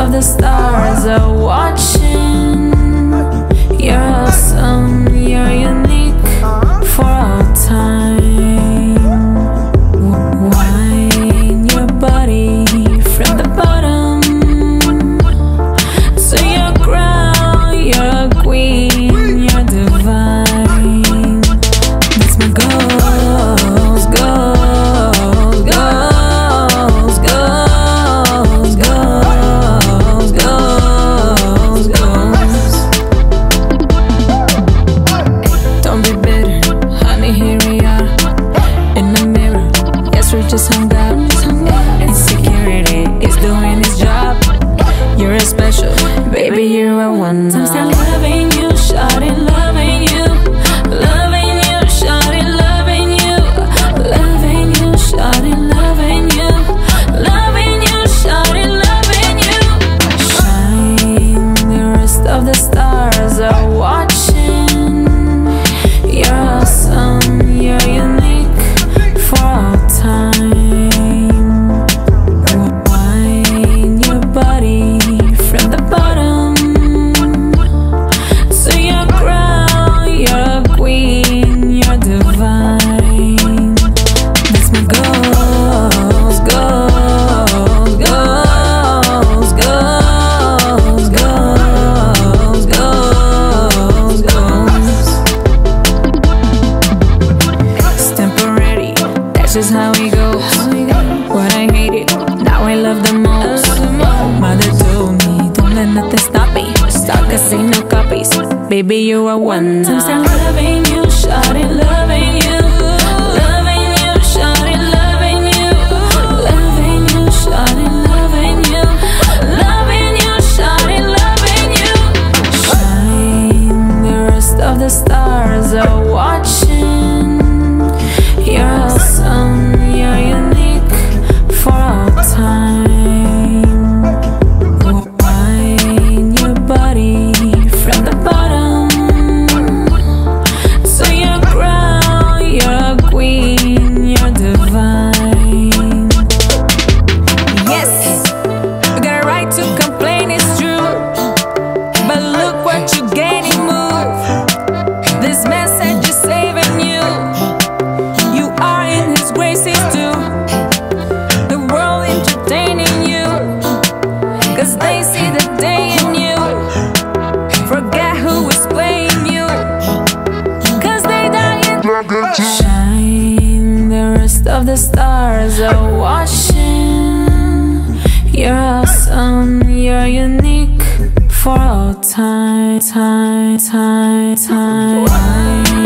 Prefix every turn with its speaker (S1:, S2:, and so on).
S1: of the stars. Are watching Here we are in the mirror. Yes, we're just hung up. Insecurity is doing its job. You're a special, baby. You're a one. how it goes. What I hated, now I love the most. Mother told me, don't let nothing stop me. Stock, I see no copies. Baby, you are one. I'm still loving Shine, The rest of the stars are watching You're awesome, you're unique For all time, time, time, time, time.